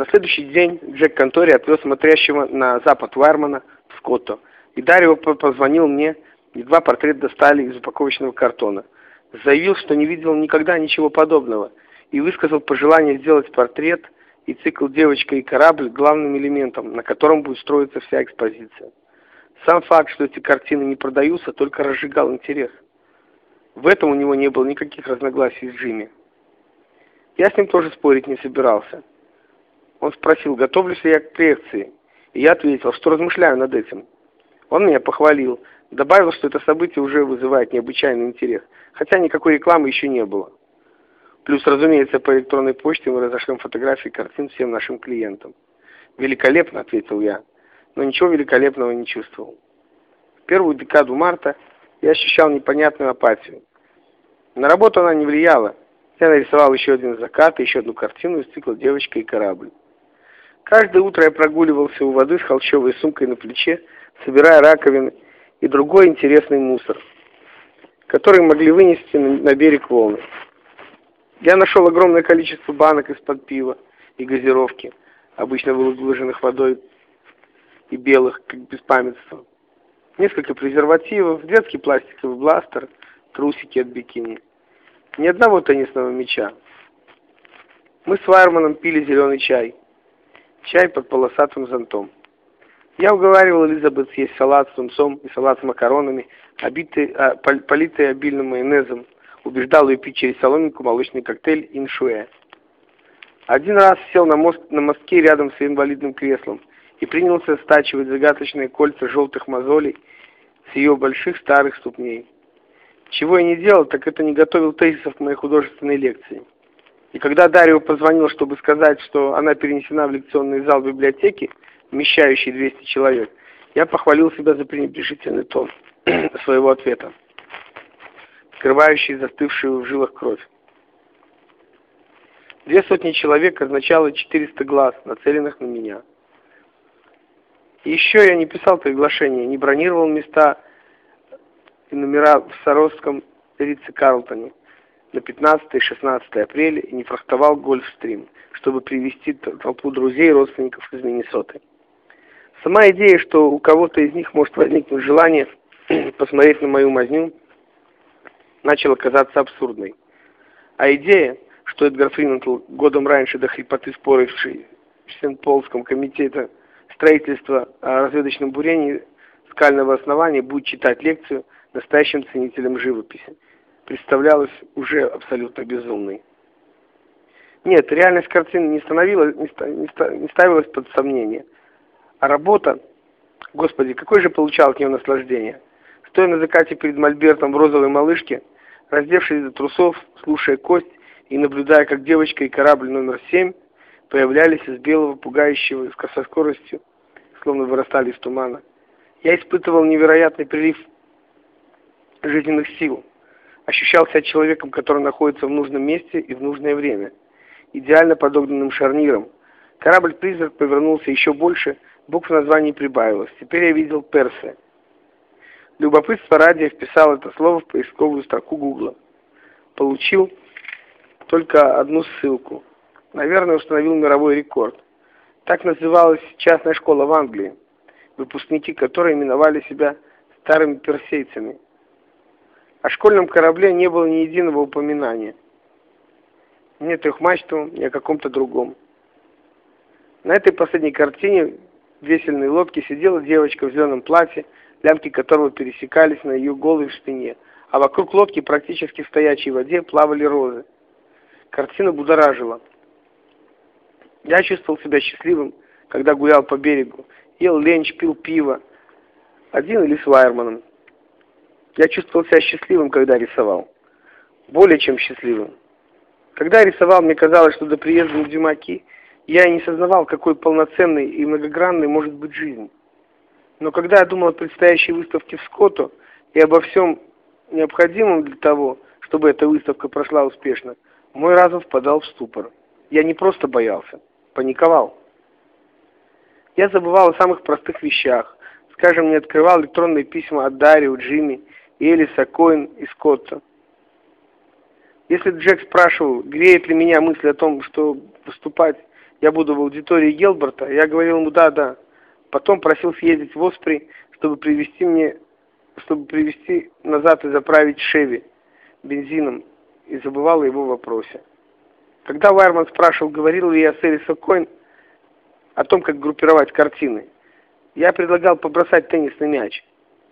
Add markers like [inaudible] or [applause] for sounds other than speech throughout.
На следующий день Джек Контори отвез смотрящего на запад Вайермана в Скотто, и Дарио позвонил мне, едва портрет достали из упаковочного картона. Заявил, что не видел никогда ничего подобного, и высказал пожелание сделать портрет и цикл «Девочка и корабль» главным элементом, на котором будет строиться вся экспозиция. Сам факт, что эти картины не продаются, только разжигал интерес. В этом у него не было никаких разногласий с Джимми. Я с ним тоже спорить не собирался. Он спросил, готовлюсь ли я к проекции, и я ответил, что размышляю над этим. Он меня похвалил, добавил, что это событие уже вызывает необычайный интерес, хотя никакой рекламы еще не было. Плюс, разумеется, по электронной почте мы разошлем фотографии картин всем нашим клиентам. «Великолепно», — ответил я, но ничего великолепного не чувствовал. В первую декаду марта я ощущал непонятную апатию. На работу она не влияла. Я нарисовал еще один закат и еще одну картину из цикла «Девочка и корабль». Каждое утро я прогуливался у воды с холщовой сумкой на плече, собирая раковины и другой интересный мусор, который могли вынести на берег волны. Я нашел огромное количество банок из-под пива и газировки, обычно выложенных водой и белых, как беспамятство. Несколько презервативов, детский пластиковый бластер, трусики от бикини. Ни одного теннисного мяча. Мы с Вайерманом пили зеленый чай чай под полосатым зонтом. Я уговаривал Элизабет съесть салат с тунцом и салат с макаронами, обитый, а, политый обильным майонезом, убеждал ее пить через соломинку молочный коктейль иншуэ. Один раз сел на, мост, на мостке рядом с инвалидным креслом и принялся стачивать загадочные кольца желтых мозолей с ее больших старых ступней. Чего я не делал, так это не готовил тезисов моей художественной лекции. И когда Дарио позвонил, чтобы сказать, что она перенесена в лекционный зал библиотеки, вмещающий 200 человек, я похвалил себя за пренебрежительный тон [clears throat] своего ответа, скрывающий застывшую в жилах кровь. Две сотни человек означало 400 глаз, нацеленных на меня. Еще я не писал приглашения, не бронировал места и номера в Саровском Рице Карлтоне на 15 и 16 апреля не фрахтовал Гольфстрим, чтобы привести толпу друзей и родственников из Миннесоты. Сама идея, что у кого-то из них может возникнуть желание [clears throat] посмотреть на мою мазню, начала казаться абсурдной. А идея, что Эдгар Фриментл, годом раньше до хрипоты споривший в Сент-Полском комитете строительства о разведочном бурении скального основания, будет читать лекцию настоящим ценителям живописи представлялась уже абсолютно безумной. Нет, реальность картины не, становилась, не, ставилась под сомнение. А работа, господи, какое же получал от нее наслаждение. Стоя на закате перед мольбертом в розовой малышке, раздевшись до трусов, слушая кость и наблюдая, как девочка и корабль номер семь появлялись из белого, пугающего со скоростью, словно вырастали из тумана, я испытывал невероятный прилив жизненных сил ощущал себя человеком, который находится в нужном месте и в нужное время, идеально подогнанным шарниром. Корабль-призрак повернулся еще больше, букв в названии прибавилось. Теперь я видел Персы. Любопытство ради вписал это слово в поисковую строку Гугла. Получил только одну ссылку. Наверное, установил мировой рекорд. Так называлась частная школа в Англии, выпускники которой именовали себя старыми персейцами. О школьном корабле не было ни единого упоминания. Ни о трехмачтовом, ни о каком-то другом. На этой последней картине в весельной лодке сидела девочка в зеленом платье, лямки которого пересекались на ее голой спине, а вокруг лодки практически в стоячей воде плавали розы. Картина будоражила. Я чувствовал себя счастливым, когда гулял по берегу, ел ленч, пил пиво, один или с Вайерманом. Я чувствовал себя счастливым, когда рисовал. Более чем счастливым. Когда рисовал, мне казалось, что до приезда на Дюмаки я не сознавал, какой полноценной и многогранной может быть жизнь. Но когда я думал о предстоящей выставке в Скотту и обо всем необходимом для того, чтобы эта выставка прошла успешно, мой разум впадал в ступор. Я не просто боялся, паниковал. Я забывал о самых простых вещах. Скажем, не открывал электронные письма от Дарио, Джимми Элиса Коин и Скотта. Если Джек спрашивал, греет ли меня мысль о том, что выступать я буду в аудитории Гелберта, я говорил ему «да-да». Потом просил съездить в Оспри, чтобы привезти мне, чтобы привезти назад и заправить Шеви бензином, и забывал о его вопросе. Когда Вайерман спрашивал, говорил ли я с Элисом Койн о том, как группировать картины, я предлагал побросать теннисный мяч,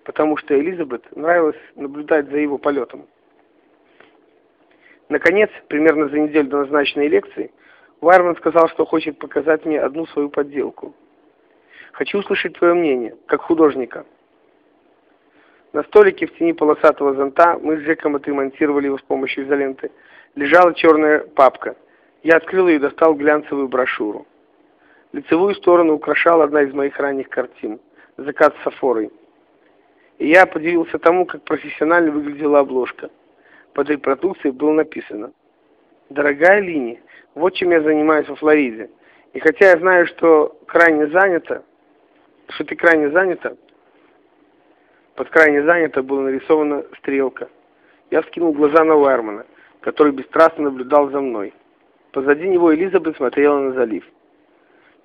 потому что Элизабет нравилось наблюдать за его полетом. Наконец, примерно за неделю до назначенной лекции, Вайерман сказал, что хочет показать мне одну свою подделку. «Хочу услышать твое мнение, как художника». На столике в тени полосатого зонта мы с Джеком отремонтировали его с помощью изоленты. Лежала черная папка. Я открыл ее и достал глянцевую брошюру. Лицевую сторону украшала одна из моих ранних картин «Закат с Сафорой». Я подивился тому, как профессионально выглядела обложка. Под репродукцией было написано «Дорогая Лини, вот чем я занимаюсь во Флориде. И хотя я знаю, что крайне занято, что ты крайне занята, под крайне занято была нарисована стрелка. Я вскинул глаза на Вайермана, который бесстрастно наблюдал за мной. Позади него Элизабет смотрела на залив.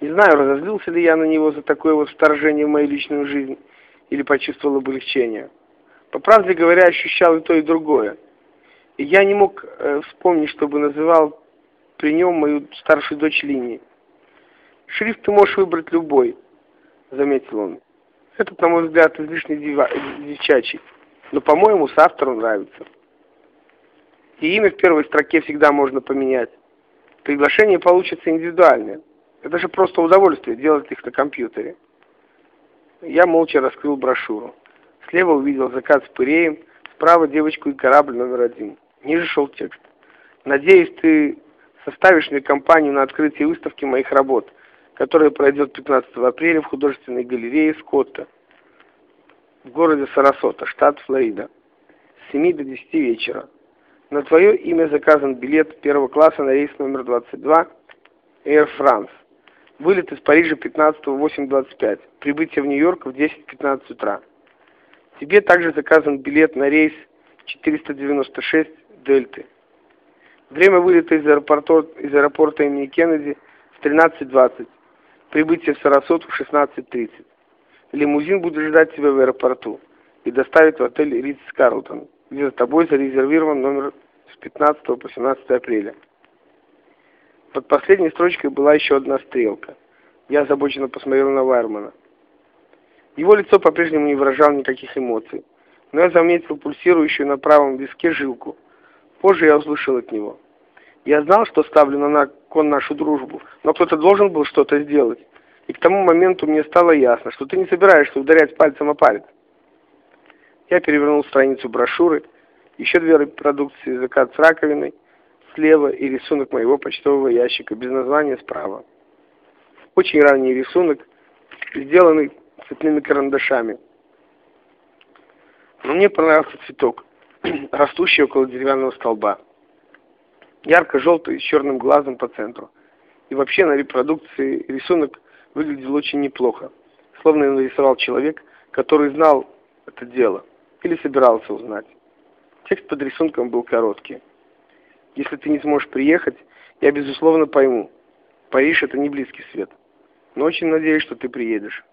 Не знаю, разозлился ли я на него за такое вот вторжение в мою личную жизнь, или почувствовал облегчение. По правде говоря, ощущал и то, и другое. И я не мог э, вспомнить, чтобы называл при нем мою старшую дочь Линии. «Шрифт ты можешь выбрать любой», — заметил он. «Этот, на мой взгляд, излишне девчачий, но, по-моему, с автору нравится». И имя в первой строке всегда можно поменять. Приглашение получится индивидуальное. Это же просто удовольствие делать их на компьютере. Я молча раскрыл брошюру. Слева увидел закат с пыреем, справа девочку и корабль номер один. Ниже шел текст. Надеюсь, ты составишь мне компанию на открытии выставки моих работ, которая пройдет 15 апреля в художественной галерее Скотта в городе Сарасота, штат Флорида, с 7 до 10 вечера. На твое имя заказан билет первого класса на рейс номер 22 Air France. Вылет из Парижа 15 в 8.25. Прибытие в Нью-Йорк в 10.15 утра. Тебе также заказан билет на рейс 496 Дельты. Время вылета из аэропорта, из аэропорта имени Кеннеди в 13.20. Прибытие в Сарасоту в 16.30. Лимузин будет ждать тебя в аэропорту и доставит в отель Ридс Карлтон, где за тобой зарезервирован номер с 15 по 17 апреля. Под последней строчкой была еще одна стрелка. Я озабоченно посмотрел на Вайермана. Его лицо по-прежнему не выражало никаких эмоций, но я заметил пульсирующую на правом виске жилку. Позже я услышал от него. Я знал, что ставлю на кон нашу дружбу, но кто-то должен был что-то сделать. И к тому моменту мне стало ясно, что ты не собираешься ударять пальцем о палец. Я перевернул страницу брошюры, еще две репродукции «Закат с раковиной» слева и рисунок моего почтового ящика без названия справа. Очень ранний рисунок, сделанный цветными карандашами. Но мне понравился цветок, [clears throat] растущий около деревянного столба. Ярко-желтый, с черным глазом по центру. И вообще на репродукции рисунок выглядел очень неплохо. Словно его нарисовал человек, который знал это дело или собирался узнать. Текст под рисунком был короткий. Если ты не сможешь приехать, я безусловно пойму. Париж — это не близкий свет. Но очень надеюсь, что ты приедешь.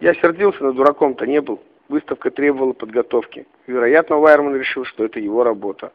Я сердился, но дураком-то не был. Выставка требовала подготовки. Вероятно, Вайерман решил, что это его работа.